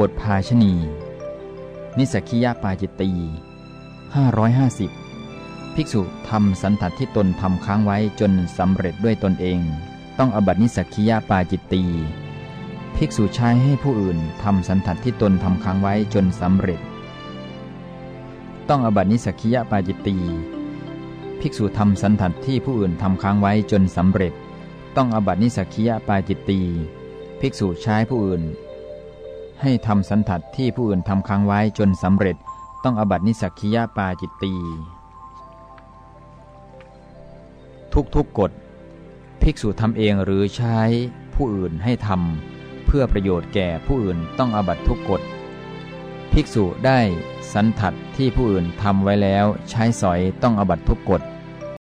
บทภาชนีย์ นิสสัคคิยปาจิตตีย์ 550 ภิกษุทำสันถัตที่ตนทำค้างไว้จนสำเร็จด้วยตนเอง ต้องอาบัตินิสสัคคิยปาจิตตีย์ ภิกษุใช้ให้ผู้อื่นทำสันถัตที่ตนทำค้างไว้จนสำเร็จ ต้องอาบัตินิสสัคคิยปาจิตตีย์ ภิกษุทำสันถัตที่ผู้อื่นทำค้างไว้จนสำเร็จ ต้องอาบัตินิสสัคคิยปาจิตตีย์ ภิกษุใช้ผู้อื่น ให้ทำสันทัดที่ผู้อื่นทำค้างไว้จนสำเร็จ ต้องอบัตินิสักคียาปาจิตตี ทุกทุกกฎ ภิกษุทำเองหรือใช้ผู้อื่นให้ทำเพื่อประโยชน์แก่ผู้อื่นต้องอบัตทุกกฎ ภิกษุได้สันทัดที่ผู้อื่นทำไว้แล้วใช้สอยต้องอบัตทุกกฎ